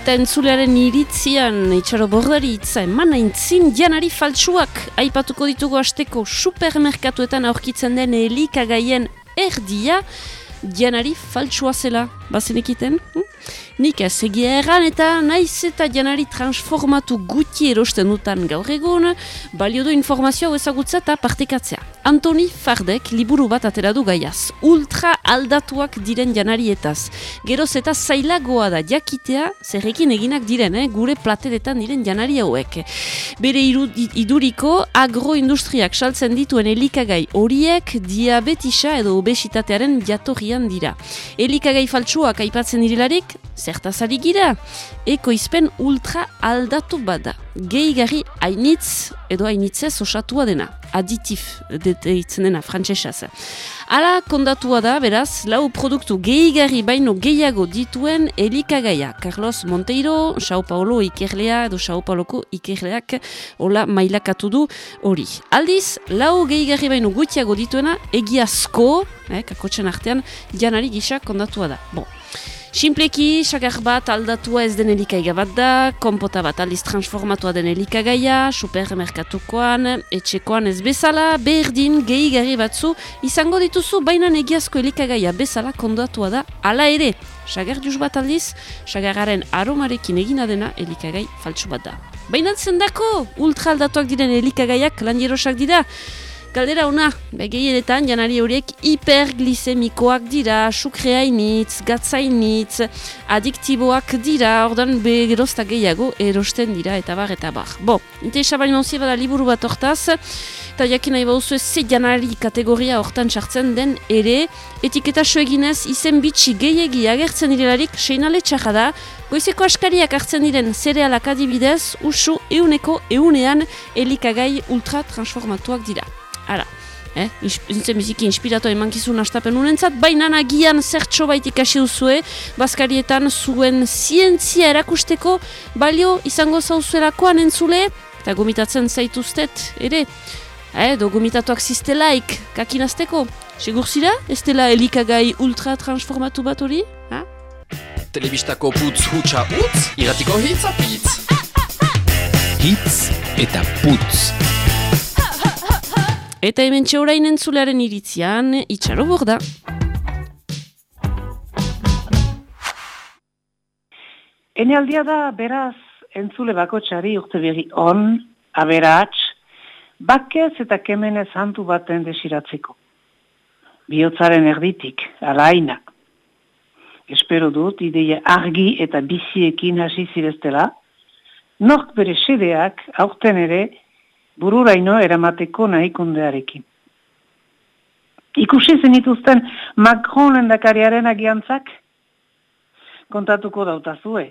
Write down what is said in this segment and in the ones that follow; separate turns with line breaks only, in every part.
Eta entzulearen iritzian, itxaro bordari itza, eman aintzin janari faltsuak aipatuko ditugu asteko supermerkatuetan aurkitzen den elikagaien erdia, janari faltsua zela, bazenekiten? Hm? Nik ez egia erran eta naiz eta janari transformatu guti erosten dutan gaur egun, balio du informazioa ezagutza eta partekatzea. Antoni Fardek liburu bat atera du gaiaz, ultra aldatuak diren janarietaz. Geroz eta zailagoa da jakitea zerrekin eginak diren, eh? gure plateretan diren janari hauek. Bere iduriko agroindustriak saltzen dituen elikagai horiek diabetisa edo obesitatearen jatorrian dira. Elikagai faltsuak aipatzen direlarik, zertazari gira, ekoizpen ultra aldatu bada. Gehigarri hainitz edo hainitzez osatua dena, aditif deitzen dena frantsesaz. Hala kondatua da, beraz, lau produktu gehigarri baino gehiago dituen elikagaia. Carlos Monteiro, Sao Paulo ikerlea edo Sao Pauloko ikerleak hola mailakatu du hori. Aldiz, lau gehigarri baino gutiago dituena egiazko, eh, kakotxen artean, janari gisa kondatua da. Bon. Simpleki, sagar bat aldatua ez den elikaiga bat da, kompota bat aldiz transformatua den elikagaia, supermerkatukoan, etxekoan ez bezala, berdin, gehi gari batzu, izango dituzu, baina egiazko elikagaia bezala kondatua da, ala ere, sagar juz bat aldiz, sagararen aromarekin egina dena elikagai faltsu bat da. Baina zendako, ultra aldatuak diren elikagaiak lan dira, Galdera ona, begienetan janari horiek hiperglisemikoak dira, sukreainitz, gatzainitz, adiktiboak dira, ordan begerozta gehiago erosten dira eta bar eta bar. Bo, inte esabali monsi bada liburu bat hortaz, eta jakin nahi bauzu ze janari kategoria hortan sartzen den ere, etiketa eginez izen bitxi gehiagi agertzen direlarik seinale txarra da, Goizeko askariak hartzen diren zerealak adibidez, usu euneko eunean elikagai ultra transformatuak dira. Ara, eh? Zintzen biziki inspiratu emankizun astapen unentzat, baina nagian zertxo baitik ikasi duzue, bazkarietan zuen zientzia erakusteko balio izango zauzuelakoan entzule, eta gomitatzen zaituztet, ere, eh, do gomitatuak ziztelaik kakinazteko. Segur zira, ez dela elikagai ultra transformatu bat hori? Ha?
Telebistako putz hutsa utz, iratiko hitz apitz. Hitz eta putz.
Eta hemen txaurain entzulearen iritzian, itxaro borda.
Ene aldia da, beraz, entzule bako txari urte berri on, aberats, bakez eta kemenez hantu baten desiratzeko. Biotzaren erditik, alaina. Espero dut, ideia argi eta biziekin hasi zireztela, nork bere sedeak, aurten ere, bururaino eramateko nahikundearekin. Ikusi zenituzten Macron lendakariaren agiantzak? Kontatuko dautazue.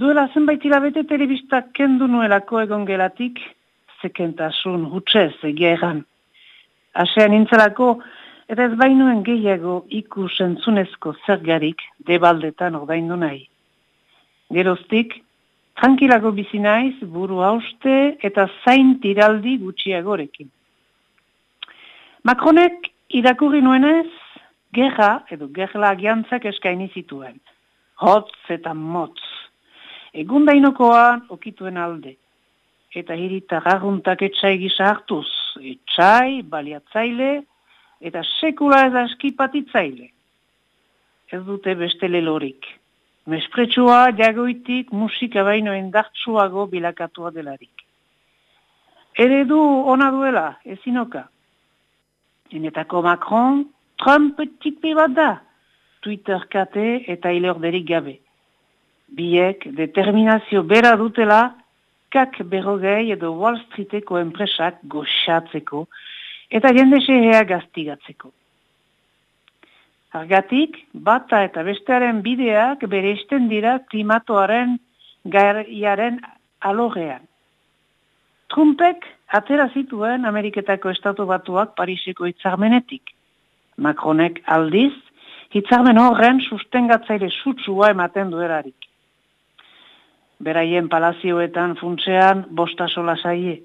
Duela zenbait hilabete telebistak kendu nuelako egon gelatik, zekentasun hutsez egia egan. Asean intzelako, eta ez bainuen gehiago ikusen zunezko zergarik debaldetan ordaindu nahi. Geroztik, tranquilago bizi naiz, buru hauste eta zain tiraldi gutxiagorekin. Makronek irakurri nuenez, gerra edo gerla agiantzak eskaini zituen. Hotz eta motz. Egun dainokoan okituen alde. Eta hirita garruntak etxai gisa hartuz. Etxai, baliatzaile, eta sekula ez askipatitzaile. Ez dute beste lelorik. Mespretsua jagoitik musika baino endartsuago bilakatua delarik. Eredu ona duela, ezinoka. Enetako Macron, Trump tipi bat da. Twitter kate eta ilorderik gabe. Biek determinazio bera dutela, kak berrogei edo Wall Streeteko enpresak goxatzeko eta jende sehea gaztigatzeko. Argatik, bata eta bestearen bideak bere esten dira klimatoaren gaiaren alorrean. Trumpek atera zituen Ameriketako Estatu Batuak Pariseko hitzarmenetik. Macronek aldiz, hitzarmen horren sustengatzaile sutsua ematen duerarik. Beraien palazioetan funtzean bostasola zaie.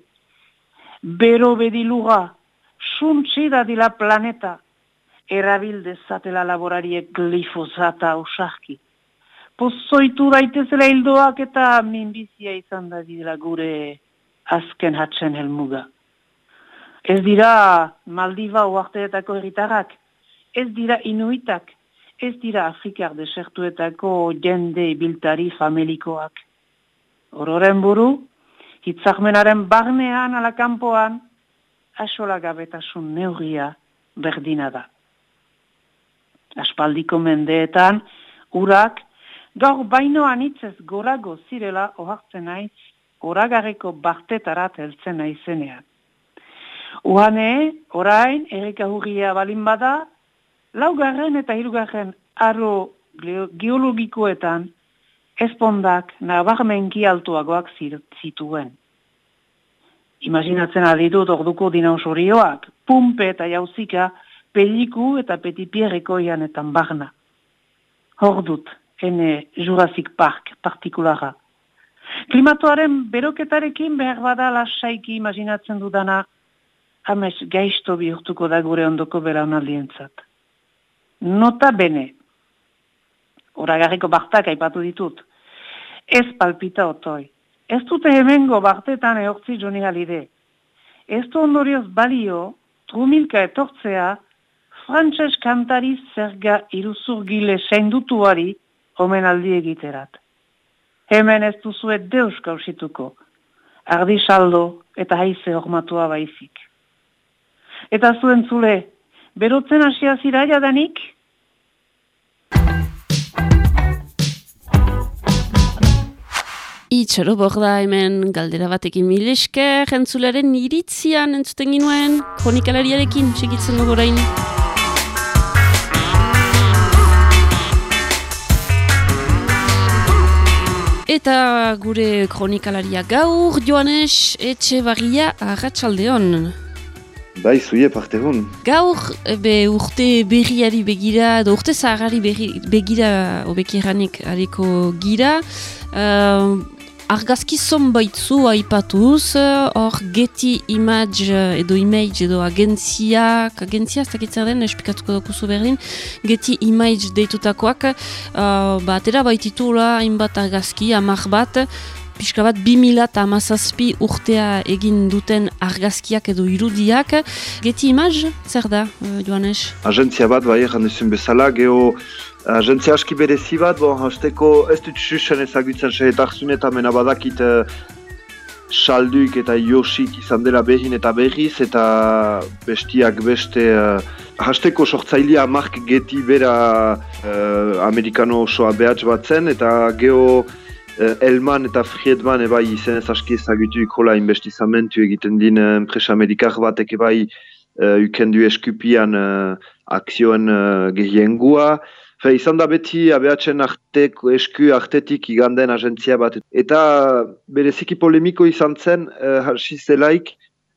Bero bediluga, suntzi da dila planeta, erabil dezatela laborariek glifosata usarki. pozoitu daitezela hildoak eta minbizia izan da dira gure azken hatzen helmuga. Ez dira Maldiva uarteetako erritarrak, ez dira inuitak, ez dira Afrikar desertuetako jende biltari familikoak. Ororen buru, hitzakmenaren barnean alakampoan, asola gabetasun neugia berdina da. Aspaldiko mendeetan, urak, gaur bainoan itzez gorago zirela ohartzen naiz, oragarriko bartetarat heltzen naizenean. Uhane, orain, erika hurria balin bada, laugarren eta hirugarren aro geologikoetan, espondak nabarmenki altuagoak zituen. Imaginatzen aditut orduko dinausorioak, pumpe eta jauzika, peliku eta petipierreko ianetan barna. Hor dut, ene Jurassic Park partikulara. Klimatoaren beroketarekin behar bada lasaiki imaginatzen dudana, hamez gaizto bihurtuko da gure ondoko belaunaldientzat. Nota bene, oragarriko bartak aipatu ditut, ez palpita otoi. Ez dute hemengo bartetan eortzi joni galide. Ez du ondorioz balio, trumilka etortzea, frantses kantari zerga iruzur gile seindutuari omen aldi egiterat. Hemen ez duzuet deus gausituko, ardi saldo eta haize hormatua baizik. Eta zuen zule, berotzen hasia ziraia danik,
Itxaro borda hemen galdera batekin mileske, jentzularen iritzian entzuten ginuen, kronikalariarekin segitzen dugu orain. Eta gure kronikalaria gaur, Joanes, etxe barria agatsaldeon.
Bai, zuie parte hon.
Gaur, be, urte berriari begira, edo urte zaharari begira, obekiranik hariko gira, uh, Argazki zonbaitzu aipatuz, hor Getty Image edo Image edo agentziak, agentzia ez dakitzen den, espikatuko dokuzu berdin, Getty Image deitutakoak, uh, batera baititula hainbat argazki, amak bat, pixka bat 2000 eta amazazpi urtea egin duten argazkiak edo irudiak. Getty Image, zer da, Joanes?
Agentzia bat, bai, jandizun bezala, geho Agentzia aski berezi bat, bon, hasteko ez dut susen ezagutzen sehetartzun eta mena badakit uh, salduik eta josik izan dela behin eta behiz eta bestiak beste uh, hasteko sortzailea Mark Getty bera uh, amerikano osoa behatz bat zen eta geho uh, Elman eta Friedman ebai izen ez aski ezagutu ikola investizamentu egiten din enpresa medikar batek ebai uh, ukendu eskupian uh, akzioen uh, gehiengua. Fe, izan da beti abeatzen arteko esku artetik iganden agentzia bat. Eta bereziki polemiko izan zen, uh, hasi zelaik,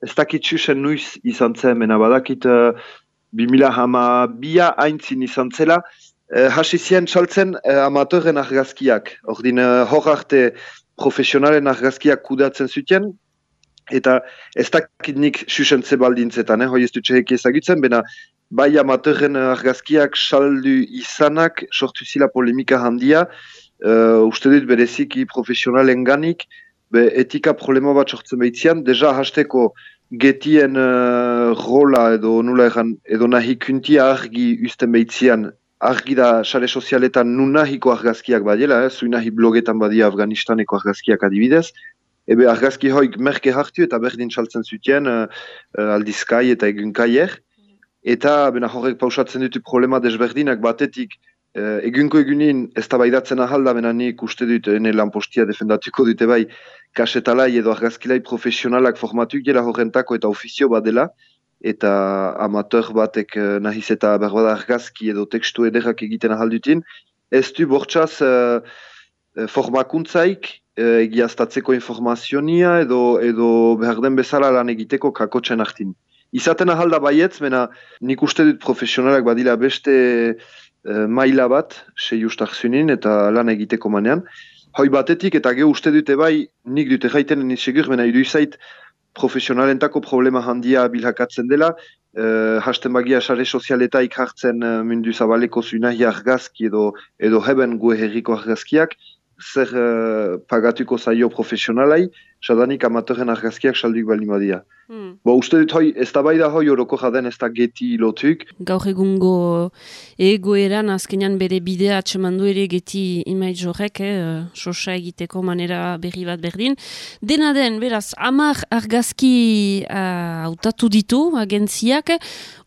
ez dakit susen nuiz izan zen, mena badakit uh, bimila hama bia haintzin izan zela, uh, hasi zien txaltzen uh, amateuren argazkiak. Ordin uh, hor arte profesionalen argazkiak kudatzen zuten, eta ez dakit nik susen zebaldintzetan, eh? hoi ez dut ezagutzen, bena bai amaterren argazkiak saldu izanak sortu zila polemika handia, uh, uste dut bereziki profesionalen ganik, be etika problema bat sortzen behitzean, deja hasteko getien uh, rola edo nula egan, edo nahi kuntia argi usten behitzean, argi da sare sozialetan nun nahiko argazkiak badiela, eh? zui nahi blogetan badia Afganistaneko argazkiak adibidez, Ebe argazki hoik merke hartu eta berdin txaltzen zuten uh, uh, aldizkai eta egunkaier. Eta bena horrek pausatzen ditu problema desberdinak batetik eh, egunko egunin ez da ahalda bena nik uste dut ene lan postia defendatuko dute bai kasetalai edo argazkilai profesionalak formatu gela horrentako eta ofizio bat dela eta amateur batek eh, nahiz eta berbada argazki edo tekstu ederrak egiten ahaldutin ez du bortxaz eh, eh, formakuntzaik eh, egiaztatzeko informazionia edo, edo behar den bezala lan egiteko kakotzen hartin. Izaten ahalda baietz, mena nik uste dut profesionalak badila beste uh, maila bat, sei ustak zunin eta lan egiteko manean. Hoi batetik eta ge uste dute bai, nik dute jaiten nisegur, mena idu izait profesionalentako problema handia bilhakatzen dela, uh, hasten bagia sare sozialetaik hartzen uh, mundu zabaleko zunahi argazki edo, edo heben gue herriko argazkiak, zer uh, pagatuko zaio profesionalai, sadanik amatoren argazkiak salduik bali badia. Hmm. Bo, uste dut hoi, ez da bai da hoi oroko jaden ez da geti lotuk.
Gaur egungo egoeran azkenean bere bidea atsemandu ere geti imaiz horrek, eh, sosa egiteko manera berri bat berdin. Dena den, beraz, amar argazki uh, autatu ditu agentziak,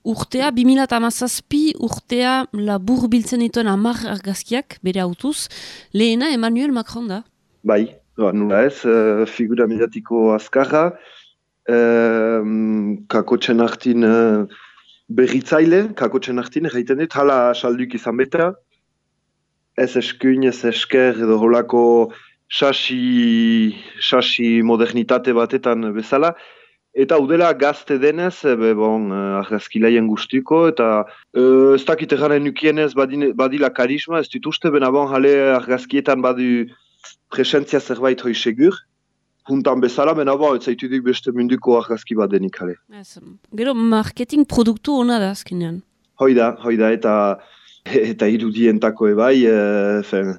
urtea, 2008 urtea labur biltzen dituen amar argazkiak, bere autuz, lehena Emmanuel Macron da?
Bai, ba, nula ez, uh, figura mediatiko azkarra, uh, kakotxen hartin uh, berritzaile, kakotxen hartin, egiten dit, hala salduk izan beta, ez eskuin, ez esker, edo holako sasi, sasi modernitate batetan bezala, Eta udela gazte denez, be, bon, uh, argazkilaien guztiko, eta uh, ez dakit egaren nukienez badila karisma, ez dut uste, bena bon, jale argazkietan badu presentzia zerbait hoi segur, juntan bezala, bena bon, ez zaitu beste munduko argazki bat denik jale.
Gero, marketing produktu hona da azkenean?
Hoi da, hoi da, eta eta irudientako ebai, uh,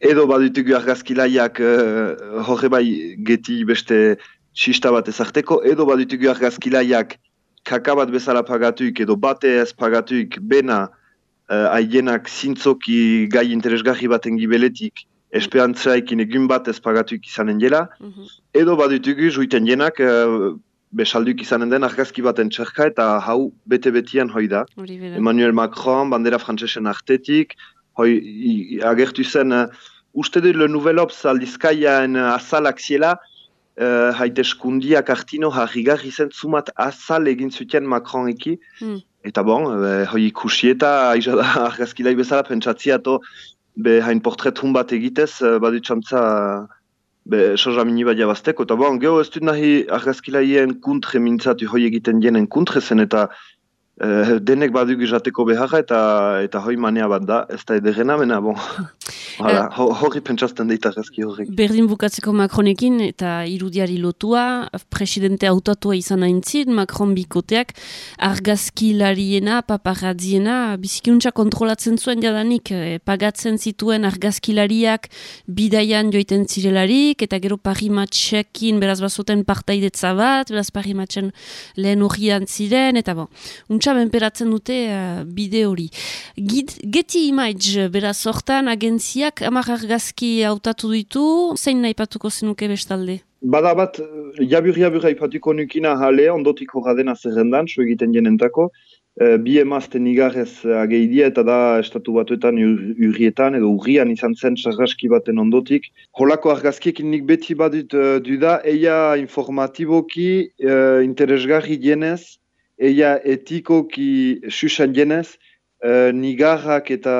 edo badutugu argazkilaiak uh, horre bai geti beste txista bat ezarteko, edo baditugu argazkilaiak kaka bat bezala pagatuik edo bate ez pagatuik bena uh, aienak zintzoki gai interesgarri baten gibeletik esperantzaikin egun bat ez pagatuik izanen jela, mhm. edo baditugu juiten jenak uh, besalduk izanen den argazki baten txerka eta hau bete-betian hoi da. Emmanuel Macron, bandera frantzesen artetik, hoi agertu zen, uh, uste du le nouvel ops aldizkaiaen uh, azalak ziela, uh, haite eskundiak artino harrigarri zen zumat azal egin zuten Macroneki. Hmm. Eta bon, uh, hoi ikusi eta aizada argazkilai bezala pentsatziato be hain portretun bat egitez, uh, badu txantza be soja mini bat jabazteko. Eta bon, geho ez dut nahi argazkilaien kuntre mintzatu hoi egiten jenen kuntre zen eta uh, denek badu gizateko beharra eta eta hoi manea bat da, ez da edegena, mena bon. Hala, uh, horri pentsazten deita gazki horrek.
Berdin bukatzeko Macronekin eta irudiari lotua, presidente autatua izan aintzit, Macron bikoteak, argazki lariena, paparazziena, bizikiuntza kontrolatzen zuen jadanik, eh, pagatzen zituen argazkilariak bidaian joiten zirelarik, eta gero parimatxekin beraz bazuten partaidetza bat, beraz parimatxen lehen horrian ziren, eta bon, untsa benperatzen dute uh, bide hori. Geti image, beraz hortan agentzia Taldeak amar argazki hautatu ditu, zein nahi patuko zenuke bestalde?
Bada bat, jabur-jabur haipatuko nukina jale, ondotiko gadena zerrendan, su egiten jenentako, e, bi emazten igarrez ageidia eta da estatu batuetan urrietan edo urrian izan zen sarraski baten ondotik. Holako argazkiekin nik beti badut uh, duda, eia informatiboki uh, interesgarri jenez, eia etikoki susan jenez, uh, nigarrak eta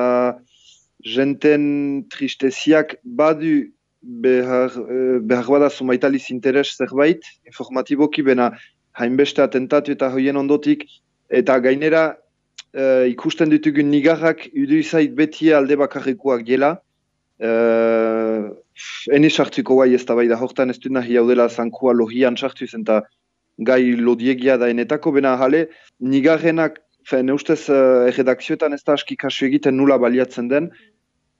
jenten tristeziak badu behar, eh, behar bada zumaitaliz interes zerbait, informatiboki bena hainbeste atentatu eta hoien ondotik, eta gainera uh, ikusten ditugun nigarrak udu izait beti alde bakarrikuak gela, uh, eni sartuko gai ez da bai da hortan ez dut nahi hau dela zankua lohian sartu eta gai lodiegia da enetako, bena jale, nigarrenak Fe, ne ustez, uh, erredakzioetan ez da aski kasu egiten nula baliatzen den,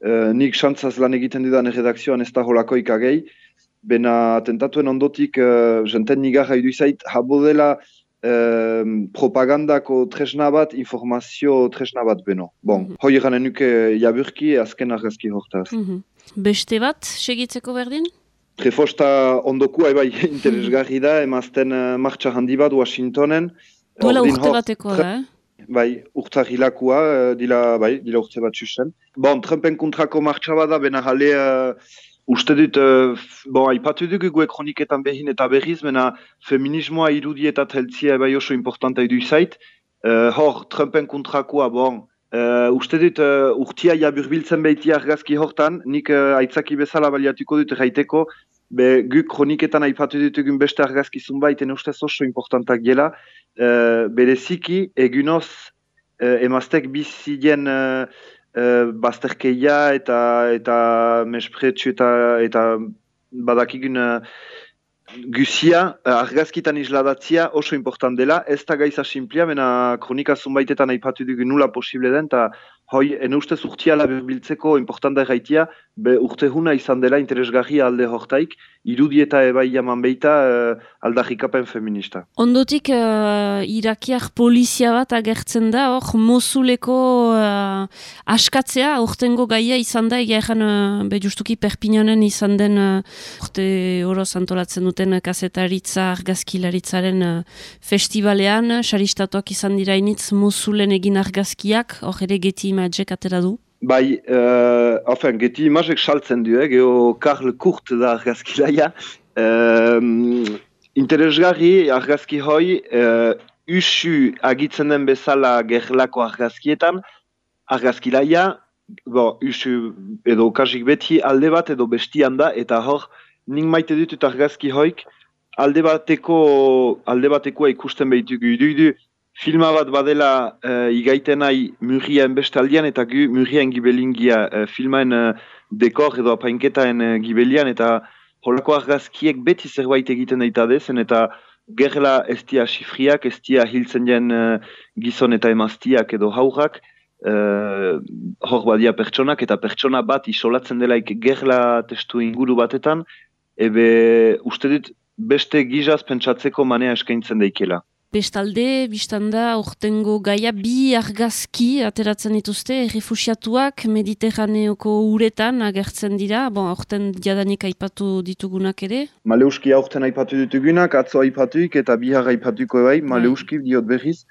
uh, nik xantzaz lan egiten didan erredakzioan ez da holako ikagei, bena atentatuen ondotik, uh, jenten nigarra iduizait, habo dela propagandako tresna bat, informazio tresna bat beno. Bon, mm -hmm. hoi egan enuke jaburki, azken argazki hortaz. Mm
Beste bat, segitzeko berdin?
Trefosta ondoku, bai, interesgarri da, emazten uh, martxa handi bat Washingtonen.
Duela urte bateko da, eh?
bai, hilakua, uh, dila, bai, dila urte bat txusen. Bon, Trumpen kontrako martxa bada, bena jale, uh, uste dut, uh, bon, haipatu dugu gue kroniketan behin eta berriz, bena feminismoa irudi eta teltzia bai oso importanta idu izait. Uh, hor, Trumpen kontrakoa, bon, uh, uste dut, uh, urtia jaburbiltzen behiti argazki hortan, nik uh, aitzaki bezala baliatuko dut gaiteko, Be, gu kroniketan aipatu ditugun beste argazkizun baiten ustez oso importantak gela, uh, bereziki egunoz uh, emaztek bizien uh, uh, bazterkeia eta eta mespretsu eta, eta badakigun uh, Guzia, argazkitan isladatzia oso important dela, ez da gaiza simplia, bena kronika zunbaitetan aipatu dugu nula posible den, eta hoi, ene uste zurtiala berbiltzeko importanta gaitia, be urte huna izan dela interesgarri alde hortaik, irudieta ebai jaman beita uh, feminista.
Ondotik, uh, irakiak polizia bat agertzen da, hor, mozuleko uh, askatzea, urtengo gaia izan da, egeran, uh, be justuki perpinanen izan den, uh, urte horoz antolatzen duten kasetaritza, argazkilaritzaren uh, festivalean, saristatuak izan dirainitz, mozulen egin argazkiak, hor ere geti imadzek atera du?
Bai, uh, ofen, geti imazek saltzen du, eh, geho Karl Kurt da argazkilaia. Uh, interesgarri argazki hoi, uh, usu agitzen den bezala gerlako argazkietan, argazkilaia, bo, usu edo kasik beti alde bat edo bestian da, eta hor, nik maite ditut argazki hoik, alde bateko, alde batekoa ikusten behitugu idu, filma bat badela uh, igaiten nahi murrien bestaldian eta murrien gibelingia uh, filmaen uh, dekor edo apainketaen uh, gibelian eta holako argazkiek beti zerbait egiten daita dezen eta gerla ez dia sifriak, ez dia hiltzen jen gizon eta emaztiak edo haurrak uh, hor badia pertsonak eta pertsona bat isolatzen delaik gerla testu inguru batetan ebe uste dit beste gizaz pentsatzeko manea eskaintzen daikela.
Bestalde, biztanda, ortengo gaia bi argazki ateratzen dituzte, refusiatuak mediterraneoko uretan agertzen dira, bon, orten jadanik aipatu ditugunak ere?
Maleuski aurten aipatu ditugunak, atzo aipatuik eta bihar aipatuko bai, maleuski diot berriz.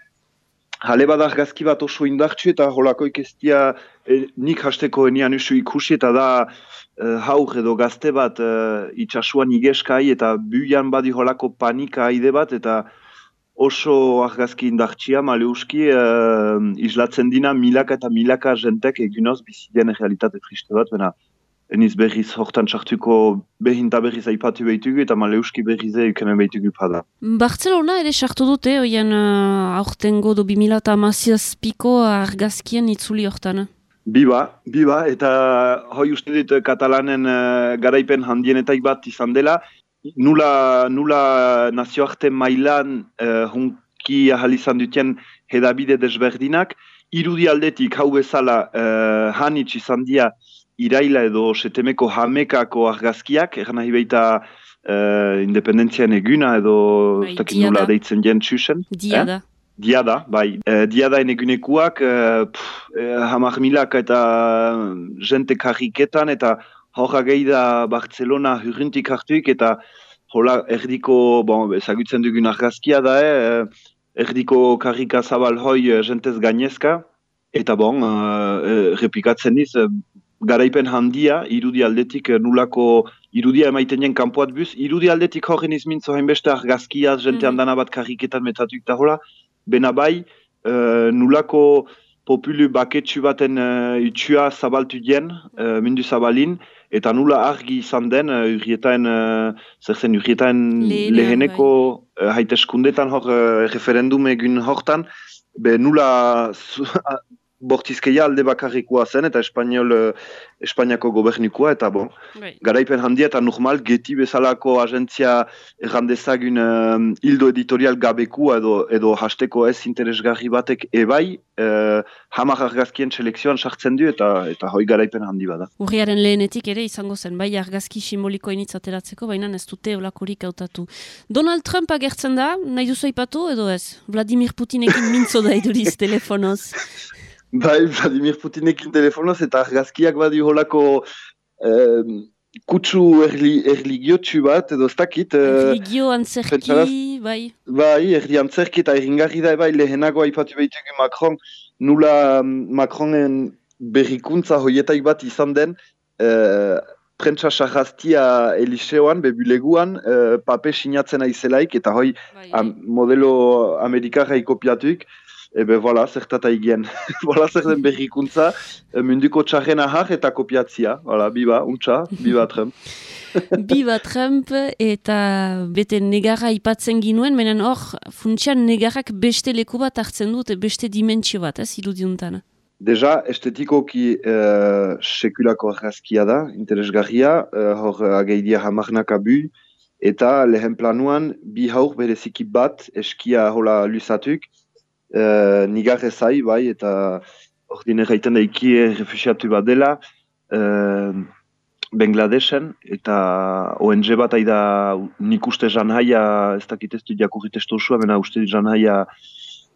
Hale bad argazki bat oso indartsu eta holako ikestia e, nik hasteko enian usu ikusi eta da e, haur edo gazte bat e, itxasuan igeskai eta buian badi holako panika aide bat eta oso argazki indartxia, maleuski, uh, islatzen dina milaka eta milaka jentek egunoz bizidien realitate triste bat, bena, eniz berriz hortan txartuko behinta berriz aipatu behitugu eta maleuski berriz eukemen behitugu pada.
Barcelona ere sartu dute, oian uh, aurtengo do 2000 eta piko argazkien itzuli hortan?
Biba, biba, eta hoi uste dit katalanen uh, garaipen handienetak bat izan dela, nula, nula nazioarte mailan uh, hunki ahal izan duten hedabide desberdinak, irudi aldetik hau bezala uh, hanitz izan dia iraila edo setemeko hamekako argazkiak, egan nahi baita uh, independentzian eguna edo bai, nula deitzen jen txusen.
Diada.
Eh? Diada, bai. E, diada enegunekuak, e, hamar milak eta jente karriketan eta horra gehi da Barcelona hurrintik hartuik eta hola erdiko, bon, ezagutzen dugun argazkia da, eh, erdiko karrika zabal hoi eh, jentez gainezka, eta bon, uh, repikatzen niz, garaipen handia, irudi aldetik nulako irudia emaiten jen kanpoat buz, irudi aldetik horren izmintzo hainbeste argazkia, jente mm -hmm. bat karriketan metatuik da hola, bena bai, uh, nulako populu baketsu baten uh, itxua zabaltu jen, uh, mundu zabalin, eta nula argi izan den uh, urrietaen, uh, zer zen urrietaen leheneko uh, haiteskundetan hor uh, referendum egun hortan, be nula bortizkeia alde bakarrikoa zen, eta Espainiol, uh, Espainiako gobernikoa, eta bon, right. garaipen handia eta normal, geti bezalako agentzia errandezagun um, hildo editorial gabeku edo, edo hasteko ez interesgarri batek ebai, uh, hamar argazkien selekzioan sartzen du, eta eta hoi garaipen handi bada.
Urriaren lehenetik ere izango zen, bai argazki simboliko initzateratzeko, baina ez dute olakorik hautatu. Donald Trump agertzen da, nahi duzu aipatu edo ez? Vladimir Putinekin mintzo da iduriz telefonoz.
Bai, Vladimir Putinekin telefonoz eta argazkiak badi holako eh, kutsu erli, erligiotxu bat, edo ez dakit.
Erligio antzerki, bai.
Bai, erli antzerki eta erringarri da, bai, lehenago aipatu behitugu Macron, nula Macronen berrikuntza hoietaik bat izan den, eh, prentsa sarrastia Eliseoan, bebuleguan, eh, pape sinatzen aizelaik, eta hoi bai. am, modelo amerikarra ikopiatuik, ebe, voilà, zertata igen. voilà, zer den berrikuntza, eh, munduko txarren ahar eta kopiatzia. Voilà, biba, untxa, biba Trump.
biba Trump eta bete negarra ipatzen ginuen, menen hor, funtsian negarrak beste leku bat hartzen dut, beste dimentsio bat, ez, irudiuntana.
Deja, estetikoki uh, sekulako argazkia da, interesgarria, uh, hor ageidia hamarnak abu, eta lehen planuan bi haur bereziki bat eskia hola luzatuk, uh, nigarre zai, bai, eta ordine gaiten da ikie refusiatu bat dela, uh, Bangladesen, eta ONG bat aida nik uste janhaia, ez dakit ez du jakurrit ez bena uste janhaia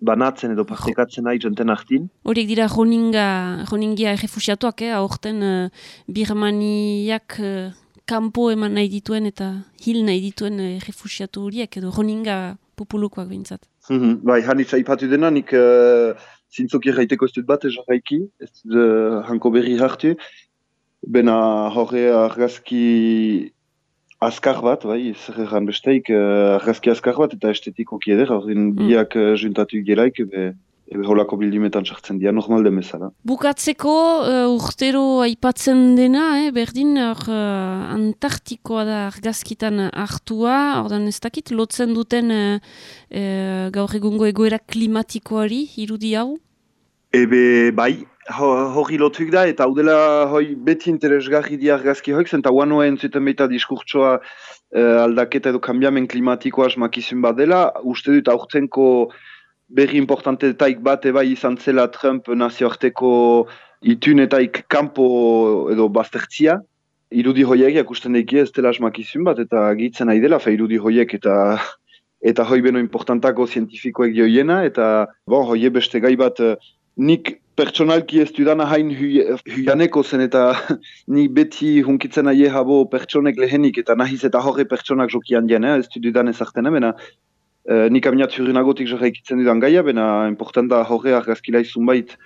banatzen edo partekatzen nahi jenten ahtin.
Horiek dira joninga, joningia refusiatuak, eh? aurten uh, Birmaniak uh, kanpo eman nahi dituen eta hil nahi dituen uh, refusiatu horiek, edo joninga populukoak bintzat.
Mm -hmm. Bai, hanitza ipatu dena, nik uh, zintzoki erraiteko ez dut bat, ez jarraiki, ez uh, hanko berri hartu. Bena horre argazki azkar bat, bai, zer egan besteik, uh, argazki azkar bat eta estetiko kieder, horren mm. biak uh, juntatu gelaik, ebe holako bildimetan sartzen dira, normal demezala.
Bukatzeko uh, urtero aipatzen dena, eh, berdin, or, uh, antartikoa da argazkitan hartua, ordan ez dakit, lotzen duten uh, uh, gaur egungo egoera klimatikoari, irudi hau?
Ebe, bai, hori lotuik da, eta hau dela hoi beti interesgarri di argazki hoik, zenta guanoa entzuten baita diskurtsoa eh, aldaketa edo kambiamen klimatikoa asmakizun bat dela, uste dut aurtenko berri importante taik bat eba izan zela Trump nazioarteko itun etaik kampo edo baztertzia, irudi hoiek jakusten eki ez dela asmakizun bat, eta gitzen nahi dela, fe irudi hoiek eta eta hoi beno importantako zientifikoek joiena, eta bon, hoi beste gai bat eh, nik pertsonalki ez dudana hain huianeko zen eta ni beti hunkitzen aie habo pertsonek lehenik eta nahiz eta horre pertsonak jokian jene, ez dudan ezartene, bena e, nik aminat hurinagotik jara ikitzen dudan gaia, bena importanta horre argazkila izun bait,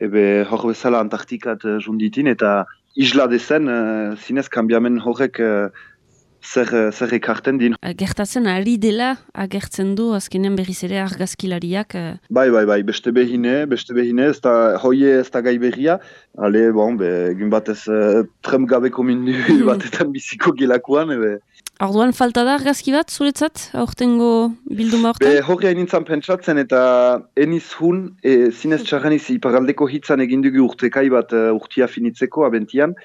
ebe hor bezala Antartikat uh, junditin eta isla dezen, uh, zinez kambiamen horrek zer, eh, zer ekarten din.
Gertatzen ari dela agertzen du azkenean berriz ere argazkilariak. Eh.
Bai, bai, bai, beste behine, beste behine, ez da hoie ez da gai berria. Ale, bon, be, egin batez uh, trem gabeko mindu batetan biziko gilakuan, ebe.
Orduan falta da argazki bat, zuretzat, aurtengo bilduma
hortan? Be, hori hain pentsatzen eta eniz hun, e, zinez txarraniz iparaldeko hitzan egindugu urtekai bat uh, urtia finitzeko, abentian,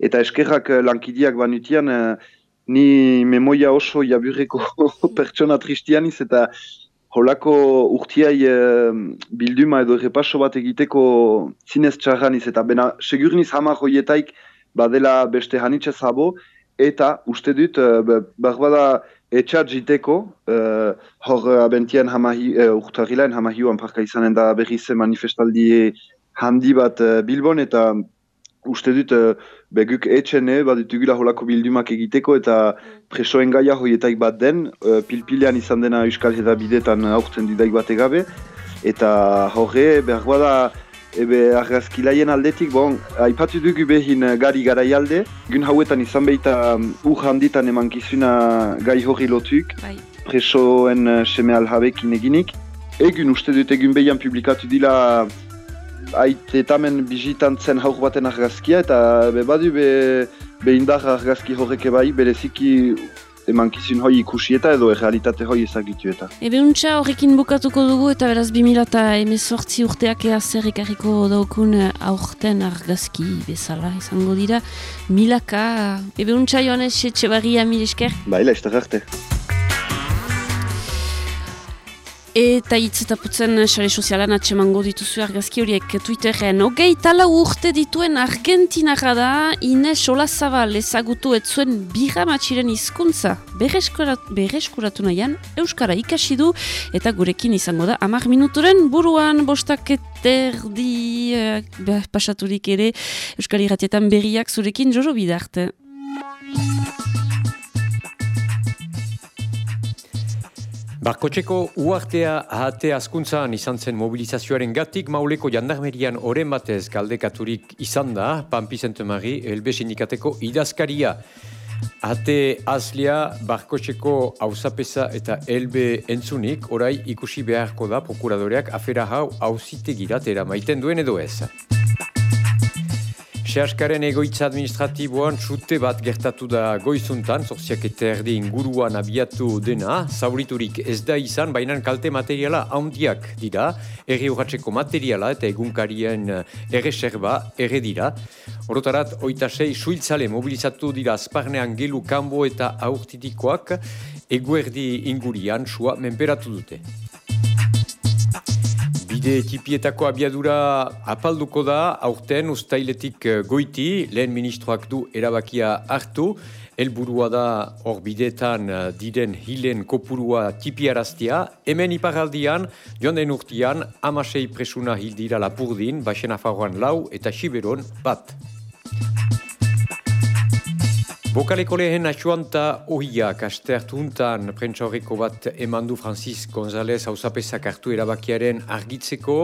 eta eskerrak uh, lankidiak banutian, ni memoia oso jaburreko pertsona tristianiz eta holako urtiai bilduma edo repaso bat egiteko zinez txarraniz eta bena segurniz hamar hoietaik badela beste hanitxe zabo eta uste dut uh, barbada etxat jiteko uh, hor abentien hamahi, uh, urtarilaen hamahiuan parka izanen da berriz manifestaldi handi bat Bilbon eta uste dut uh, beguk etxene bat ditugula holako bildumak egiteko eta presoen gaia hoietaik bat den uh, pilpilean izan dena Euskal Heda bidetan aurten didaik bat egabe eta horre behar bada ebe argazkilaien aldetik bon, aipatu dugu behin gari garai alde. Gun hauetan izan behita um, ur handitan eman kizuna gai hori lotuk bai. presoen uh, seme alhabekin eginik. Egun uste dut egun behian publikatu dila ait eta hemen bizitantzen haur baten argazkia eta be badu be, be indar argazki horreke bai bereziki emankizun hoi ikusi eta edo errealitate hoi ezagitu eta.
Ebe untxa horrekin bukatuko dugu eta beraz 2000 eta emezortzi urteak ea zer ekarriko daukun aurten argazki bezala izango dira milaka. Ebe untxa joan ez etxe barria mil esker?
Baila, ez arte.
Eta hitz eta putzen sare sozialan atsemango dituzu argazki horiek Twitterren. Ogei tala urte dituen Argentinara da, Ines Olazabal ezagutu etzuen birra matxiren izkuntza. Berreskuratu nahian, Euskara ikasi du, eta gurekin izango da, amar minuturen buruan bostak eterdi uh, pasaturik ere, Euskari ratietan berriak zurekin joro bidarte.
Barkotxeko uartea ahate askuntzaan izan zen mobilizazioaren gatik mauleko jandarmerian oren batez galdekaturik izan da, Pampi Zentemari, elbe sindikateko idazkaria. Ahate azlia, barkotxeko hausapesa eta elbe entzunik, orai ikusi beharko da prokuradoreak afera hau hausite giratera maiten duen edo ez. Seaskaren egoitza administratiboan txute bat gertatu da goizuntan, zorziak eta erdi inguruan abiatu dena, zauriturik ez da izan, baina kalte materiala handiak dira, erri urratxeko materiala eta egunkarien erreserba erre dira. Orotarat, oita sei suiltzale mobilizatu dira azparnean gelu kanbo eta aurtitikoak, eguerdi ingurian sua menperatu dute. Bide tipietako abiadura apalduko da, aurten ustailetik eh, goiti, lehen ministroak du erabakia hartu, helburua da hor bidetan eh, diren hilen kopurua tipiaraztia, hemen iparaldian, joan den urtian, amasei presuna hildira lapurdin, basen afarroan lau eta siberon bat. Bokaleko lehen asuanta ohiak astertu untan prentsa horreko bat emandu Francis González hausapesak hartu erabakiaren argitzeko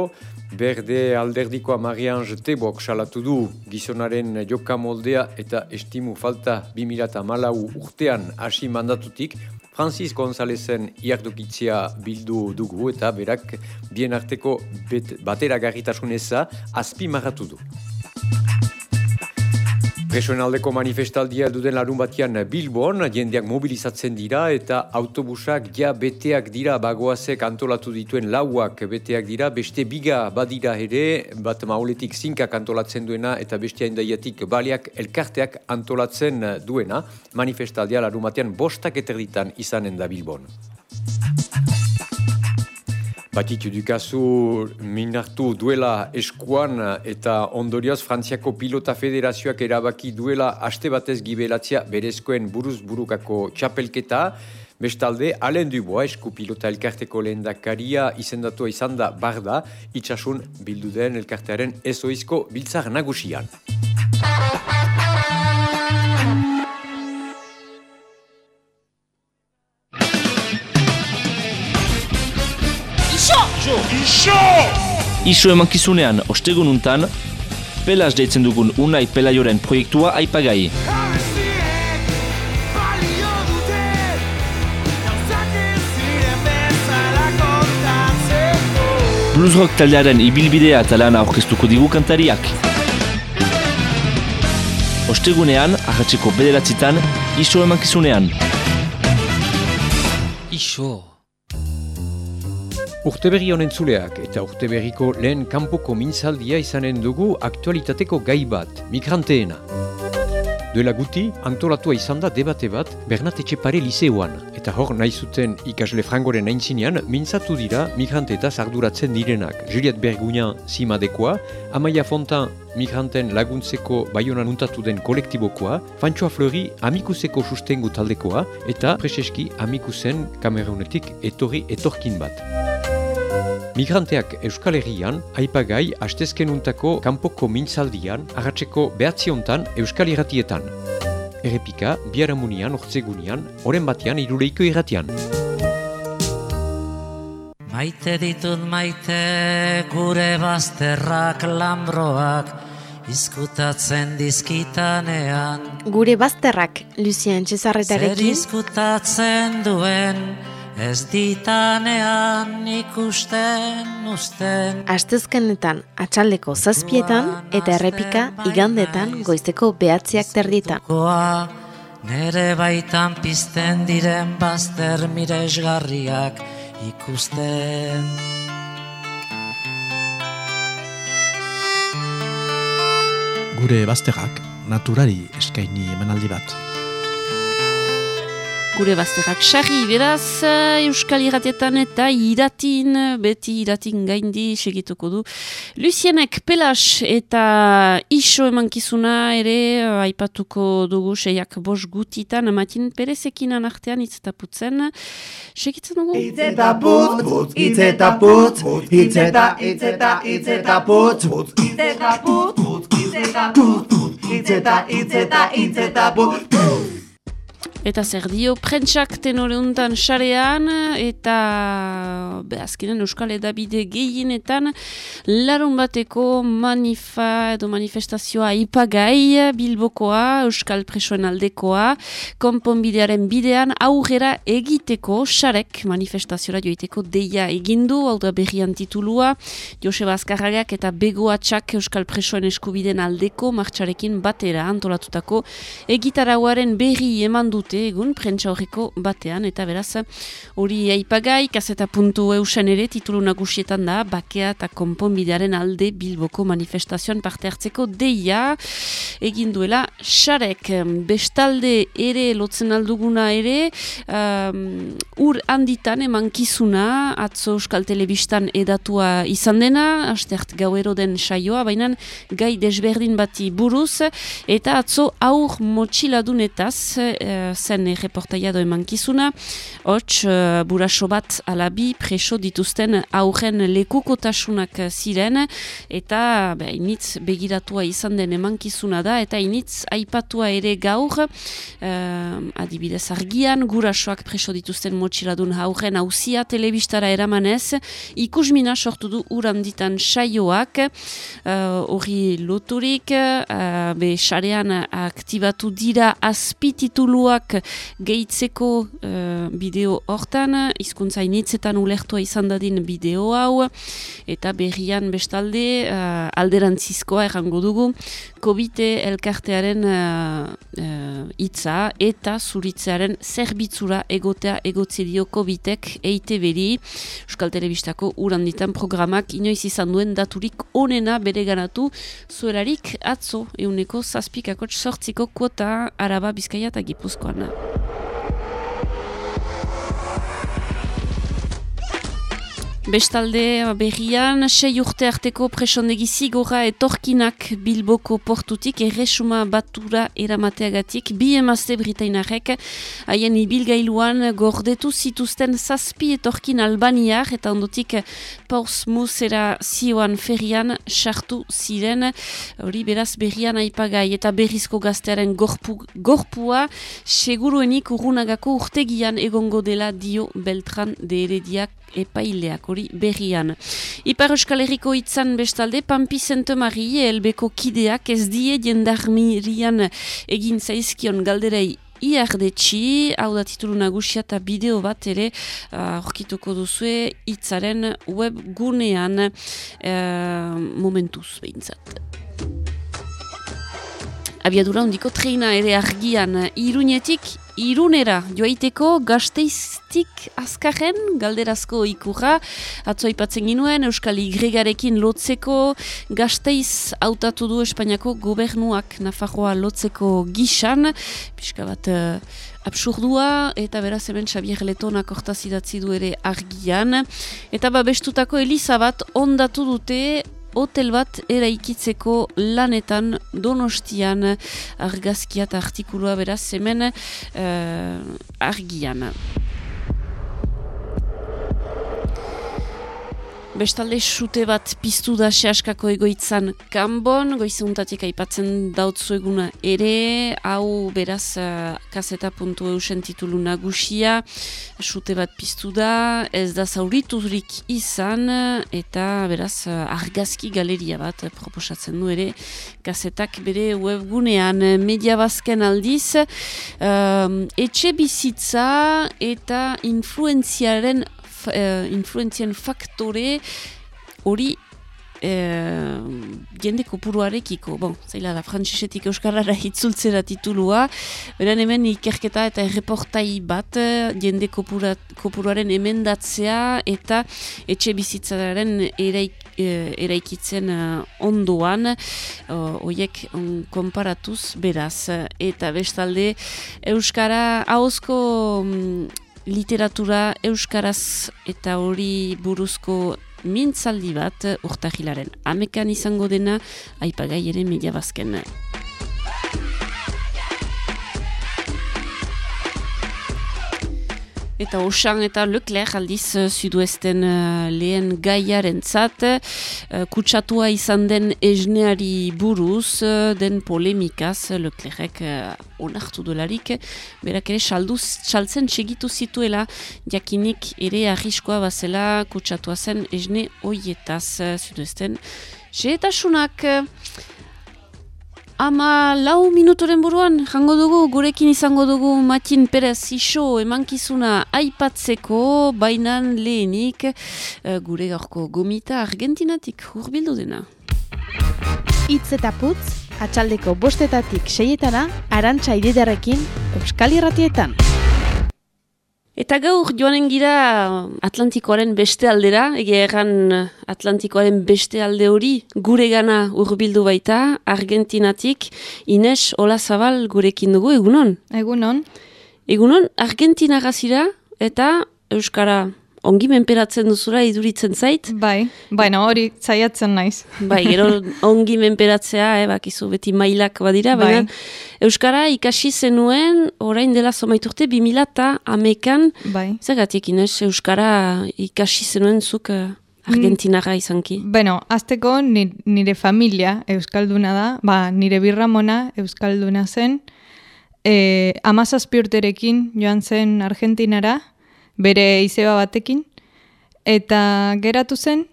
berde alderdikoa Mariange Tebok salatu du gizonaren joka moldea eta estimu falta 2000 malau urtean hasi mandatutik Francis Gonzalezen iardukitzia bildu dugu eta berak bien arteko batera garritasuneza azpi maratu du. Presoen aldeko manifestaldia duden larun batian Bilbon, jendeak mobilizatzen dira eta autobusak ja beteak dira bagoazek antolatu dituen lauak beteak dira, beste biga badira ere, bat mauletik zinkak antolatzen duena eta beste haindaiatik baliak elkarteak antolatzen duena, manifestaldia larun batian bostak eterditan izanen da Bilbon. Batitu dukazu minartu duela eskuan eta ondorioz Frantziako Pilota Federazioak erabaki duela aste batez gibelatzea berezkoen buruz burukako txapelketa. Bestalde, Alen Duboa esku pilota elkarteko lehen dakaria izendatua izan da barda, itxasun bildu den elkartearen ezoizko biltzar nagusian.
Iso! Iso eman kizunean, ostegun untan, pelaz deitzen dugun unai pelaioren proiektua aipagai. Bluesrock taldearen ibilbidea eta lana aurkeztuko digu kantariak. Ostegunean, ahatzeko bederatzitan, iso eman kizunean.
Iso!
Urteberri honen zuleak eta urteberriko lehen kanpoko mintzaldia izanen dugu aktualitateko gai bat, migranteena. Duela guti, antolatua izan da debate bat Bernat Etxepare liseoan, eta hor nahi zuten ikasle frangoren aintzinean mintzatu dira migrante eta zarduratzen direnak. Juliet Berguna zimadekoa, Amaia Fontan migranten laguntzeko baionan untatu den kolektibokoa, Fantxoa Flori amikuseko sustengu taldekoa, eta Preseski amikusen kamerunetik etorri etorkin bat. Migranteak Euskal Herrian, aipagai astezken untako kanpoko mintzaldian, agatzeko behatziontan Euskal Herratietan. Errepika, biaramunian, ortsegunian, oren batean, iruleiko irratian.
Maite ditut maite gure bazterrak lambroak, izkutatzen dizkitanean.
Gure bazterrak, Lucien Cesarretarekin.
Zer izkutatzen duen, Ez ditanean ikusten usten
Astezkenetan atxaldeko zazpietan eta errepika igandetan goizeko behatziak terditan.
Nere baitan pizten diren bazter miresgarriak ikusten.
Gure bazterrak naturari eskaini emanaldi bat
gure bazterrak sarri, beraz, eh, Euskal Iratetan eta Iratin, beti Iratin gaindi segituko du. Lucienek Pelas eta Iso emankizuna ere eh, aipatuko dugu seiak bos gutitan, amatin perezekinan artean itzetaputzen. Segitzen dugu?
Itzetaput, itzetaput, itzeta, itzeta, itzetaput, itzetaput, itzetaput, itzeta, itzeta, itzetaput,
Eta zer dio, prentsak tenore untan xarean, eta azkenen Euskal Edabide gehienetan, larun bateko manifa edo manifestazioa ipagai bilbokoa, Euskal Presoen aldekoa, konponbidearen bidean aurrera egiteko xarek manifestazioa joiteko deia egindu, hau da berrian titulua, Joseba Azkarragak eta Begoatxak Euskal Presoen eskubiden aldeko martxarekin batera antolatutako egitarauaren berri eman dute dute egun prentsa horreko batean. Eta beraz hori aipagai kaseta puntu eusen ere titulu nagusietan da bakea eta konponbidearen alde bilboko manifestazioan parte hartzeko deia egin duela xarek bestalde ere lotzen alduguna ere um, ur handitan eman kizuna atzo euskal telebistan edatua izan dena astert gauero den saioa baina gai desberdin bati buruz eta atzo aur motxiladunetaz uh, zen reportaia doa mankizuna, hots uh, buraso bat alabi preso dituzten aurren lekukotasunak ziren, eta be, initz begiratua izan den emankizuna da, eta initz aipatua ere gaur, uh, adibidez argian, gurasoak preso dituzten motxiladun aurren hauzia telebistara eramanez, ikusmina sortu du uranditan saioak, hori uh, loturik, uh, be, xarean aktibatu dira azpitituluak gehitzeko uh, bideo hortan, izkuntza initzetan ulertua izan dadin bideo hau, eta berrian bestalde uh, alderantzizkoa errango dugu, COVID elkartearen hitza uh, uh, eta zuritzearen zerbitzura egotea egotzi dio COVIDek eite beri, Euskal Telebistako uranditan programak inoiz izan duen daturik onena bere ganatu zuerarik atzo euneko zazpikakotx sortziko kuota araba bizkaia eta gipuzkoan. Partner. Bestalde berrian, sei urte arteko presondegi zigora etorkinak bilboko portutik erresuma batura eramateagatik bi emazte britainarek haien ibilgailuan gordetu zituzten zazpi etorkin albaniar eta ondotik paus musera zioan ferian sartu ziren. Hori beraz berrian aipagai eta berrizko gaztearen gorpu, gorpua seguruenik urunagako urtegian egongo dela dio Beltran de Herediak epaileak hori berrian. Ipar Euskal Herriko itzan bestalde, Pampi Zentomari elbeko kideak ez die jendarmirian egin zaizkion galderei iardetxi, hau da titulu nagusia eta bideo bat ere aurkituko uh, duzue itzaren web gunean uh, momentuz behintzat. Abiadura hondiko treina ere argian. Irunetik irunera joaiteko gazteiztik azkaren galderazko ikurra. Atzo aipatzen ginuen Euskal Igregarekin lotzeko gazteiz hautatu du Espainiako gobernuak Nafarroa lotzeko gisan pixka bat uh, absurdua eta beraz hemen Xabier Letonak hortazidatzi du ere argian. Eta ba bestutako bat ondatu dute hotel bat eraikitzeko lanetan donostian argazkia eta artikulua beraz hemen uh, argian. Bestalde sute bat piztu da sehaskako egoitzan kanbon, goizuntatik aipatzen dautzu eguna ere, hau beraz uh, kaseta puntu eusen titulu nagusia, sute bat piztu da, ez da zauriturik izan, eta beraz uh, argazki galeria bat proposatzen du ere, kasetak bere webgunean. Media bazken aldiz, uh, etxe bizitza eta influenziaren uh, influenzien faktore hori uh, jende kopuruarekiko, bon, zaila da, frantzisetik euskarara hitzultzera titulua, beran hemen ikerketa eta erreportai bat, jende kopura, kopuruaren emendatzea eta etxe bizitzaren eraik, eraikitzen uh, ondoan, horiek uh, konparatuz beraz, eta bestalde euskara hauzko um, literatura euskaraz eta hori buruzko mintzaldi bat urtahilaren amekan izango dena aipagai ere media bazken. Eta Osan eta Leclerc aldiz uh, sudoesten uh, lehen gaiaren zat, uh, kutsatua izan den esneari buruz, uh, den polemikaz Leclerc uh, onartu dolarik, berak ere salduz, saltzen segitu zituela, jakinik ere arriskoa bazela kutsatua zen esne oietaz uh, sudoesten. Zeetasunak... Uh, Ama lau minutoren buruan, jango dugu, gurekin izango dugu Matin Perez iso emankizuna aipatzeko, bainan lehenik uh, gure gaurko gomita argentinatik hurbildu dena.
Itz eta putz, atxaldeko bostetatik seietana, arantxa ididarekin, Euskal Irratietan.
Eta gaur joanen gira Atlantikoaren beste aldera, egia erran Atlantikoaren beste alde hori gure gana urbildu baita, Argentinatik, Ines Olazabal gurekin dugu, egunon?
Egunon.
Egunon, Argentina gazira eta Euskara ongi menperatzen duzura iduritzen zait.
Bai, baina hori zaiatzen naiz.
Bai, gero ongi menperatzea, eh, bakizu beti mailak badira, bai. baina Euskara ikasi zenuen, orain dela somaiturte, 2000 eta amekan,
bai.
zagatik inez, Euskara ikasi zenuen zuk uh, Argentinara izanki.
Bueno, azteko nire familia Euskalduna da, ba, nire birramona Euskalduna zen, e, amazazpi urterekin joan zen Argentinara, bere izeba batekin, eta geratu zen,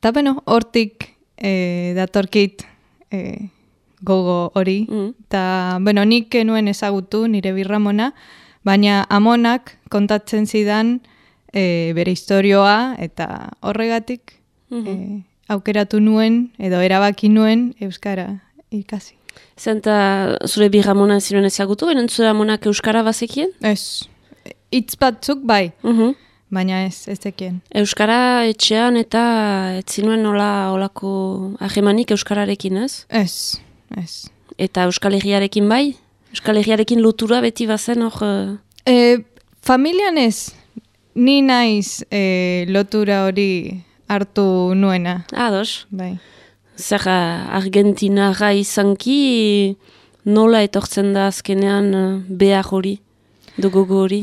eta beno, hortik e, datorkit e, gogo hori, mm. eta beno, nik nuen ezagutu nire birramona, baina amonak kontatzen zidan e, bere historioa, eta horregatik mm aukeratu nuen, edo erabaki nuen Euskara ikasi.
Zenta zure birramona ziren ezagutu, benen zure amonak Euskara bazekien?
Ez, hitz batzuk bai,
mhm.
baina ez, ez ekien.
Euskara etxean eta ez zinuen nola olako ahemanik Euskararekin, ez?
Ez, ez.
Eta Euskal Herriarekin bai? Euskal Herriarekin lotura beti bazen hor...
E, familian ez, ni naiz e, lotura hori hartu nuena.
Ados.
Bai.
Zer Argentinara izanki nola etortzen da azkenean behar hori, dugogo hori?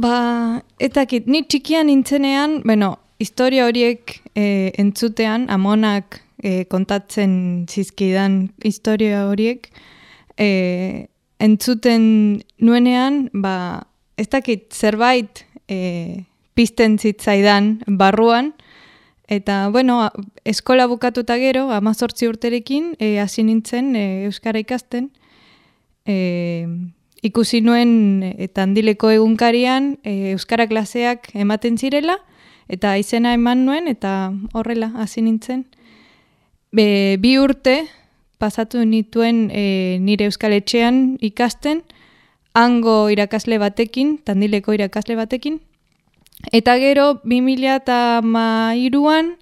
Ba, etakit, ni txikian nintzenean, bueno, historia horiek e, entzutean, amonak e, kontatzen zizkidan historia horiek, e, entzuten nuenean, ba, ez dakit zerbait e, pizten zitzaidan barruan, eta, bueno, eskola bukatuta gero, amazortzi urterekin, hasi nintzen e, Euskara ikasten, e, ikusi nuen eta handileko egunkarian e, euskara klaseak ematen zirela eta izena eman nuen eta horrela hasi nintzen. Be, bi urte pasatu nituen e, nire euskal etxean ikasten hango irakasle batekin, tandileko irakasle batekin. Eta gero 2008an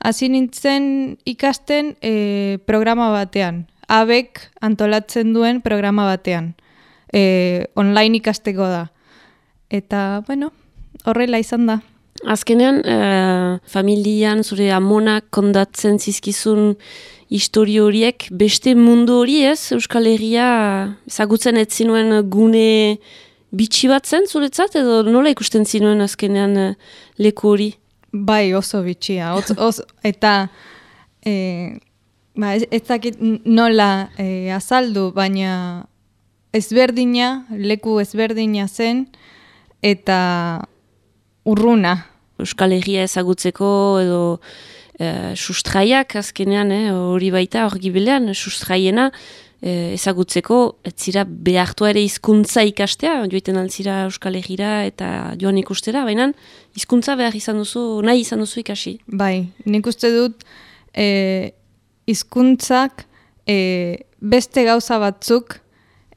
hasi nintzen ikasten e, programa batean. Abek antolatzen duen programa batean e, online ikasteko da. Eta, bueno, horrela izan da.
Azkenean, e, familian zure amonak kondatzen zizkizun histori horiek, beste mundu hori ez, Euskal Herria ezagutzen ez zinuen gune bitxi bat zen zuretzat, edo nola ikusten zinuen azkenean e, leku hori?
Bai, oso bitxia. Oso, eta e, ba, ez, ez dakit nola e, azaldu, baina ezberdina, leku ezberdina zen, eta urruna.
Euskal Herria ezagutzeko edo e, sustraiak azkenean, eh, hori baita, hori gibilean, sustraiena e, ezagutzeko, ez zira behartu ere hizkuntza ikastea, joiten altzira Euskal Herriera eta joan ikustera, baina hizkuntza behar izan duzu, nahi izan duzu ikasi.
Bai, nik uste dut e, hizkuntzak e, beste gauza batzuk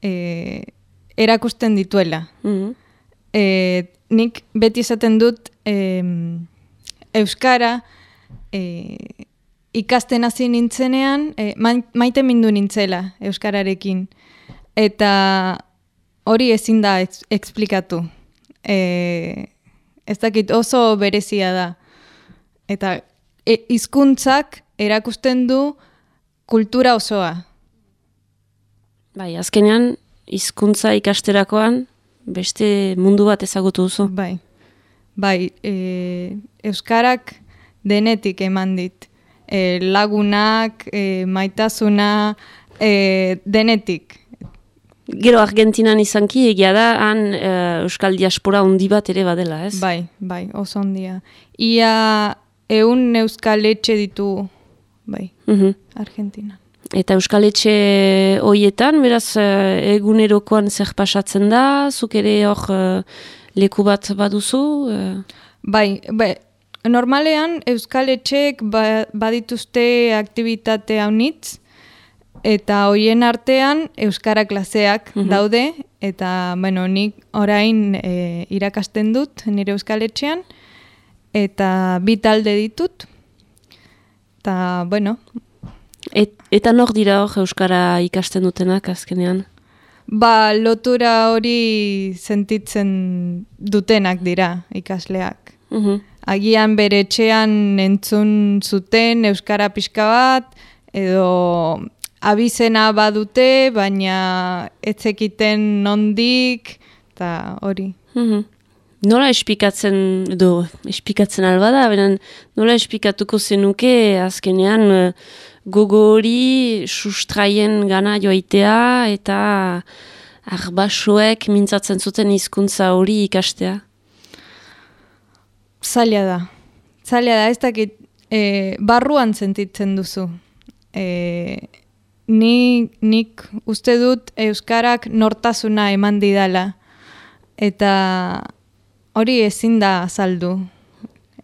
e, erakusten dituela. Mm nik beti esaten dut e, Euskara e, ikasten hasi nintzenean e, maite mindu nintzela Euskararekin. Eta hori ezin da eksplikatu. E, ez dakit oso berezia da. Eta e, hizkuntzak erakusten du kultura osoa.
Bai, azkenean hizkuntza ikasterakoan beste mundu bat ezagutu duzu.
Bai, bai, e, Euskarak denetik eman dit. E, lagunak, e, maitasuna, e, denetik.
Gero Argentinan izanki egia da, han e, Euskal Diaspora handi bat ere badela, ez?
Bai, bai, oso handia. Ia eun Euskal Etxe ditu, bai,
Mhm.
Argentina.
Eta Euskal Etxe hoietan, beraz, eh, egunerokoan zer pasatzen da, zuk ere hor eh, leku bat baduzu? eh?
Bai, bai, normalean Euskal Etxeek ba, badituzte aktivitate haunitz, eta hoien artean Euskara klaseak
Mhm.
daude, eta bueno, nik orain e, irakasten dut nire Euskal Etxean, eta bi talde ditut, eta bueno,
Et, eta nor dira hor Euskara ikasten dutenak azkenean?
ba lotura hori sentitzen dutenak dira ikasleak.
Mhm.
agian bere etxean entzun zuten euskara pixka bat edo abizena badute baina etzekiten nondik eta hori.
Mhm. Nola espikatzen, edo espikatzen alba da, beren nola espikatuko zenuke azkenean eh, gogo hori sustraien gana joaitea eta arbasoek mintzatzen zuten hizkuntza hori ikastea.
Zaila da. Zaila da, ez dakit e, barruan sentitzen duzu. E, ni, nik uste dut Euskarak nortasuna eman didala. Eta hori ezin da azaldu.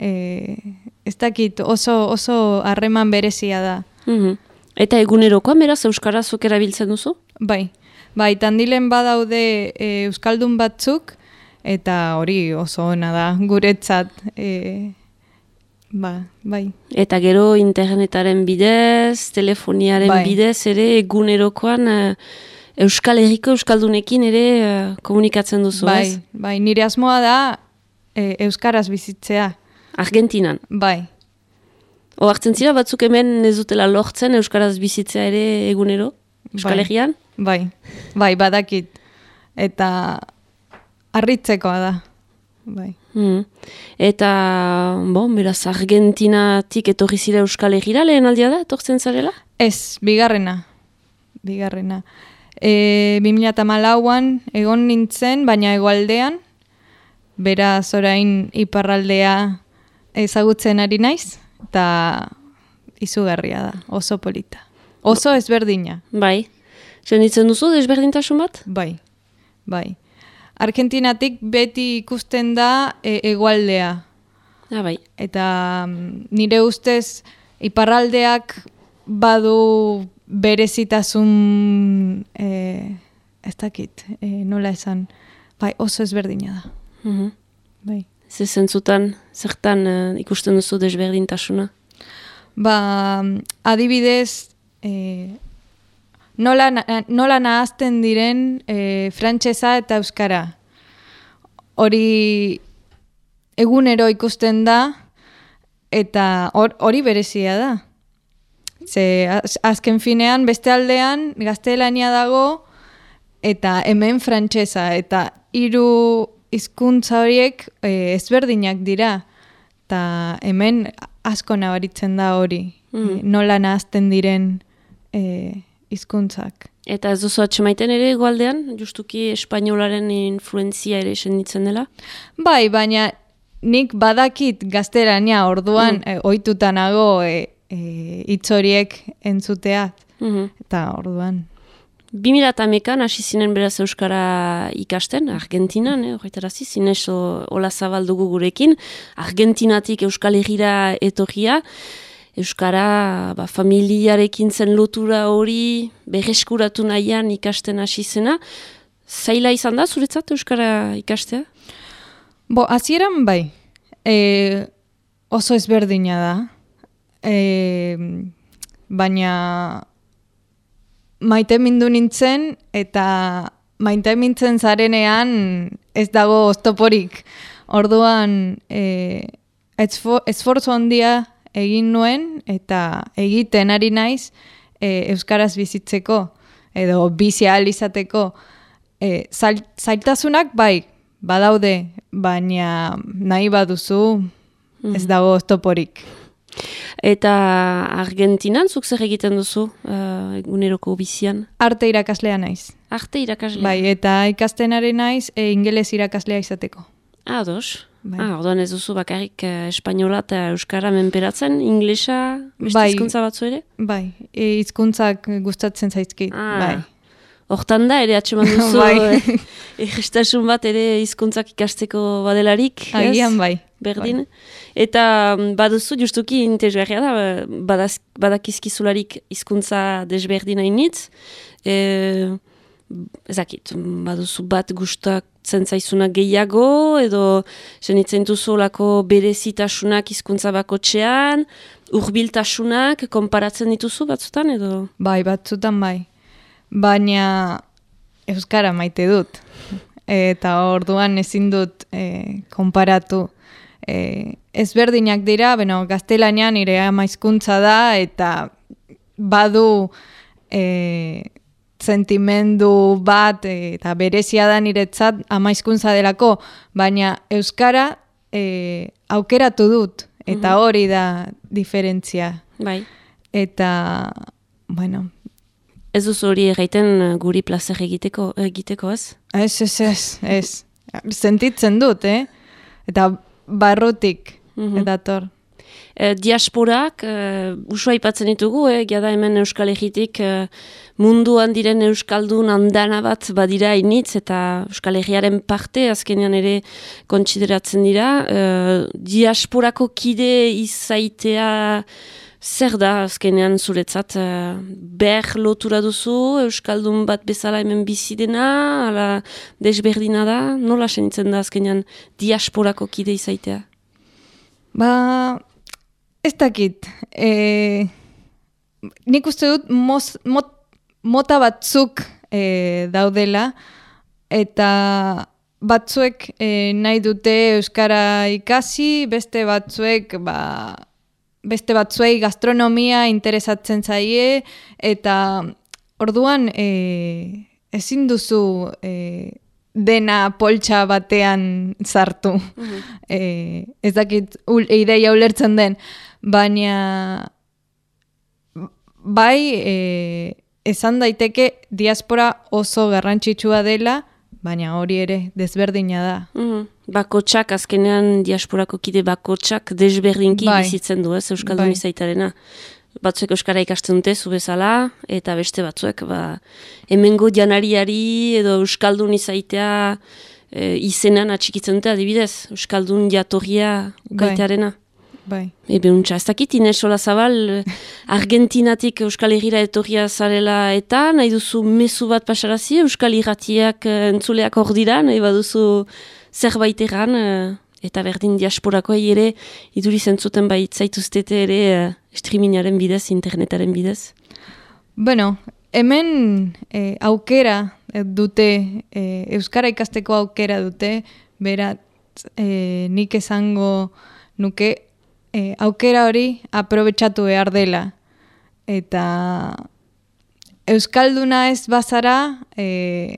E, ez dakit oso, oso harreman berezia da.
Mhm. Eta egunerokoan beraz Euskara zuk erabiltzen duzu?
Bai, bai, tandilen badaude e, Euskaldun batzuk, eta hori oso ona da, guretzat. E, ba, bai.
Eta gero internetaren bidez, telefoniaren
Bai.
bidez ere egunerokoan eh, Euskal Herriko Euskaldunekin ere eh, komunikatzen duzu,
bai,
ez?
bai, nire asmoa da e, Euskaraz bizitzea.
Argentinan.
Bai,
Oartzen zira batzuk hemen ez dutela lortzen Euskaraz bizitzea ere egunero? Euskal
Bai.
Herrian?
bai, bai, badakit. Eta harritzekoa da. Bai.
Hmm. Eta, bon, beraz, Argentinatik etorri zira Euskal Herrira lehen aldia da, etortzen zarela?
Ez, bigarrena. Bigarrena. E, 2008an egon nintzen, baina egoaldean, beraz orain iparraldea ezagutzen ari naiz, eta izugarria da, oso polita. Oso ezberdina.
Bai. Senditzen duzu desberdintasun bat?
Bai, bai. Argentinatik beti ikusten da e, egoaldea.
Ah, bai.
Eta mm, nire ustez iparraldeak badu berezitasun e, ez dakit, e, nola esan, bai oso ezberdina da.
Mhm.
Bai.
Ze zentzutan, zertan eh, ikusten duzu desberdintasuna?
Ba, adibidez, e, nola, nola nahazten diren e, frantsesa eta euskara. Hori egunero ikusten da eta hor- hori berezia da. Ze az- azken finean beste aldean gaztelania dago eta hemen frantsesa eta hiru hizkuntza horiek e, ezberdinak dira. Eta hemen asko nabaritzen da hori. E, nola nahazten diren e, hizkuntzak.
Eta ez duzu atxemaiten ere egualdean, justuki espainolaren influenzia ere senditzen dela?
Bai, baina nik badakit gazterania orduan
Mm.
mm. ohituta nago e, e, hitz horiek entzuteat.
Mhm.
Eta orduan.
2008an hasi zinen beraz Euskara ikasten, Argentinan, eh, horretarazi, zinez hola zabaldugu gurekin, Argentinatik Euskal Herrira etorria, Euskara ba, familiarekin zen lotura hori berreskuratu nahian ikasten hasi zena. Zaila izan da zuretzat Euskara ikastea?
Bo, hasieran bai. E, oso ezberdina da. E, baina maite mindu nintzen eta maite mintzen zarenean ez dago oztoporik. Orduan e, esfo- esfortzu handia egin nuen eta egiten ari naiz e, euskaraz bizitzeko edo bizi ahal izateko e, zail, zailtasunak bai, badaude, baina nahi baduzu ez dago oztoporik.
Eta Argentinan zuk zer egiten duzu uh, eguneroko bizian?
Arte irakaslea naiz.
Arte irakaslea?
Bai, eta ikastenaren naiz e, ingeles irakaslea izateko.
Ah, dos. Bai. Ah, orduan ez duzu bakarrik uh, espainola eta euskara menperatzen, inglesa, beste
Bai.
hizkuntza batzu ere?
Bai, e, hizkuntzak gustatzen zaizkit.
Ah.
Bai.
Hortan da, ere atxeman duzu,
Bai.
egistasun bat ere hizkuntzak ikasteko badelarik?
Agian bai.
Berdin. Eta mm, baduzu justuki interesgarria da, badaz, badakizkizularik hizkuntza desberdina initz. E, ezakit, baduzu bat gustatzen zaizuna gehiago, edo zenitzen duzulako berezitasunak hizkuntza bakotxean, urbiltasunak, konparatzen dituzu batzutan, edo?
Bai, batzutan bai. Baina euskara maite dut. Eta orduan ezin dut e, konparatu. E, ezberdinak dira, beno, gaztelanian nire ama hizkuntza da, eta badu e, sentimendu bat, e, eta berezia da niretzat ama hizkuntza delako, baina euskara e, aukeratu dut, eta
Mhm.
hori da diferentzia.
Bai.
Eta, bueno,
Ez duzu hori egiten guri plazer egiteko, egiteko ez?
Ez, ez, ez, ez. Sentitzen dut, eh? Eta barrutik,
Mhm.
edator.
E, diasporak, e, usua aipatzen ditugu, eh, da hemen Euskal Herritik e, munduan diren Euskaldun andana bat badira initz, eta Euskal Herriaren parte azkenean ere kontsideratzen dira. E, diasporako kide izaitea zer da azkenean zuretzat? E, ber lotura duzu, Euskaldun bat bezala hemen bizi dena, ala desberdina da, nola senitzen da azkenean diasporako kide izaitea?
Ba, ez dakit. E, nik uste dut moz, mot, mota batzuk e, daudela, eta batzuek e, nahi dute Euskara ikasi, beste batzuek ba, beste batzuei gastronomia interesatzen zaie, eta orduan e, ezin duzu e, dena poltsa batean sartu. e, ez dakit ul, ideia ulertzen den, baina bai e, esan daiteke diaspora oso garrantzitsua dela, baina hori ere desberdina da.
Mhm. Bakotsak, azkenean diasporako kide bakotsak desberdinki
Bai.
bizitzen du, ez, Euskaldun
Bai.
izaitarena. Batzuek Euskara ikasten dute, zu bezala, eta beste batzuek, ba, hemengo janariari edo Euskaldun izaitea e, izenan atxikitzen dute, adibidez, Euskaldun jatorria ukaitearena.
Bai.
Ebe untxa, ez dakit Ines Olazabal, Argentinatik Euskal Herriera etorria zarela eta nahi duzu mezu bat pasarazi, Euskal Herratiak eh, entzuleak hor dira, nahi baduzu zerbait egan, eh, eta berdin diasporakoei ere, iduri zentzuten bait zaituztete ere eh, streamingaren bidez, internetaren bidez.
Bueno, hemen eh, aukera dute, eh, Euskara ikasteko aukera dute, berat eh, nik esango nuke eh, aukera hori aprobetsatu behar dela. Eta Euskalduna ez bazara, eh,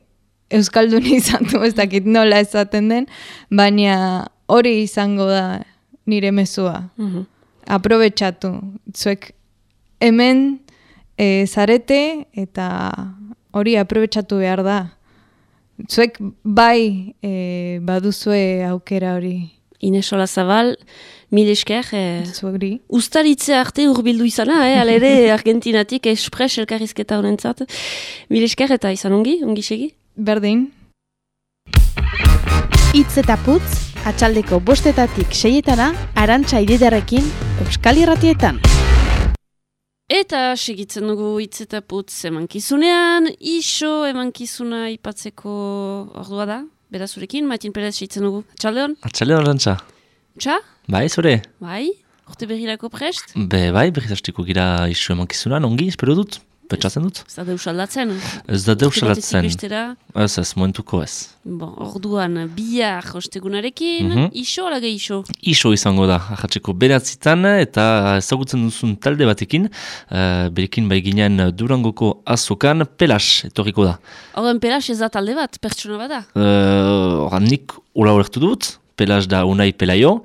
Euskaldun izatu, ez dakit nola esaten den, baina hori izango da nire mezua.
Mhm.
Aprobetsatu. Zuek hemen e, zarete eta hori aprobetsatu behar da. Zuek bai e, baduzue aukera hori.
Ines Olazabal, mil esker, eh. Uztaritze arte urbildu izana, eh? ala ere Argentinatik espres elkarrizketa honentzat. Mil esker eta izan ongi, ongi segi?
Berdin.
Itz eta putz, atxaldeko bostetatik seietana, arantxa ididarekin, Euskal Irratietan.
Eta segitzen dugu hitz eta putz emankizunean, iso emankizuna ipatzeko ordua da, berazurekin, Matin Perez segitzen dugu. Txaldeon,
Artxalde horrentza.
txa,
Bai, zure?
bai, urte berrirako prest?
Be, bai, berriz hasteko gira isu emankizunan, ongi, espero dut. Petsatzen dut.
Ez da deus aldatzen?
Ez da deus
Urte batetik
aldatzen. Ez ez, momentuko ez.
Bon, orduan, bihar ostegunarekin,
Mhm.
iso ala gehi iso?
Iso izango da, ahatzeko beratzitan, eta ezagutzen duzun talde batekin, uh, berekin bai ginen Durangoko azokan, pelas etorriko da.
Horren pelas ez da talde bat, pertsona bada?
Uh, Horan nik ula horretu dut, pelas da unai pelaio,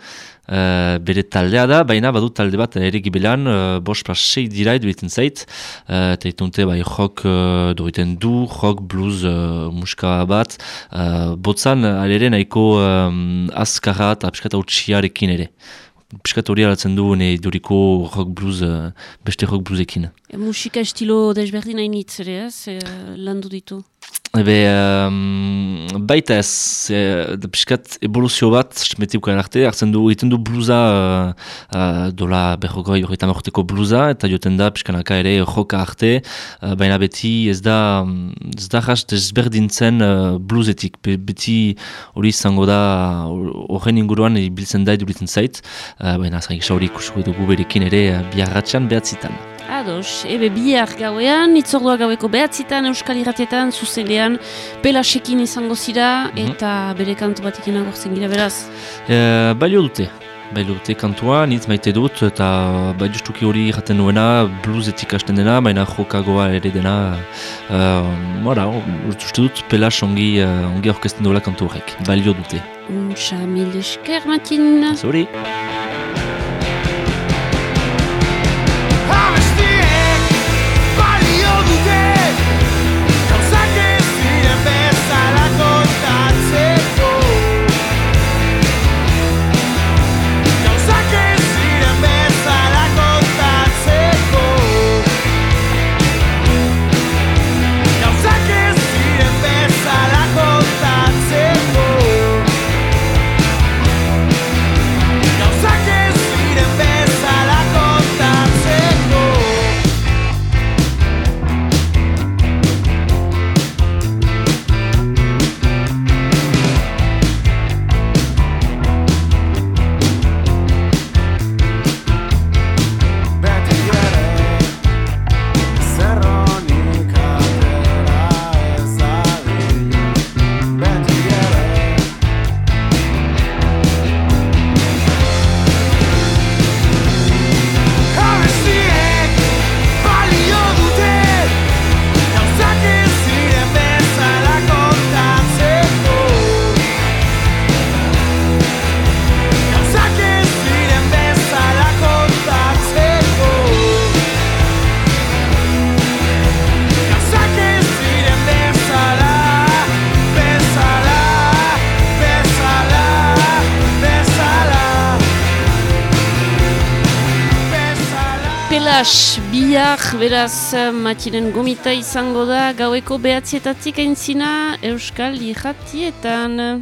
uh, bere taldea da, baina badut talde bat ere gibelan, uh, bos pas dira eduriten zait, uh, eta itunte bai rock uh, duriten du, rock blues uh, muska bat, uh, botzan alere nahiko um, azkarra eta piskata utxiarekin ere. Piskat hori alatzen du ne duriko rock blues, beste rock bluesekin.
E, musika estilo desberdin hainitz ere, ez? E, landu ditu.
Ebe, um, baita ez, e, da piskat evoluzio bat, metikuaren arte, hartzen du, egiten du bluza, uh, uh, dola berrogoi horretan urteko bluza, eta joten da piskanaka ere joka arte, uh, baina beti ez da, ez da jas desberdintzen uh, bluzetik, Be, beti hori izango da, horren inguruan ibiltzen da eduritzen zait, uh, baina zain hori ikusuko dugu berekin ere biarratxan behatzitan.
Ados, ebe bihar gauean, itzordua gaueko behatzitan, Euskal Irratietan, zuzenean, pelasekin izango zira, eta bere kantu batekin agortzen gira beraz.
E, balio dute, balio dute kantua, nitz maite dut, eta bai justuki hori jaten nuena, bluesetik hasten dena, baina jokagoa ere dena, uh, mora, uste dut pelas ongi, uh, ongi orkesten duela kantu horrek, balio dute.
Untsa, mil esker, Matin.
Zuri.
Pelas, bihar, beraz, matinen gomita izango da, gaueko behatzietatik aintzina, Euskal Irratietan.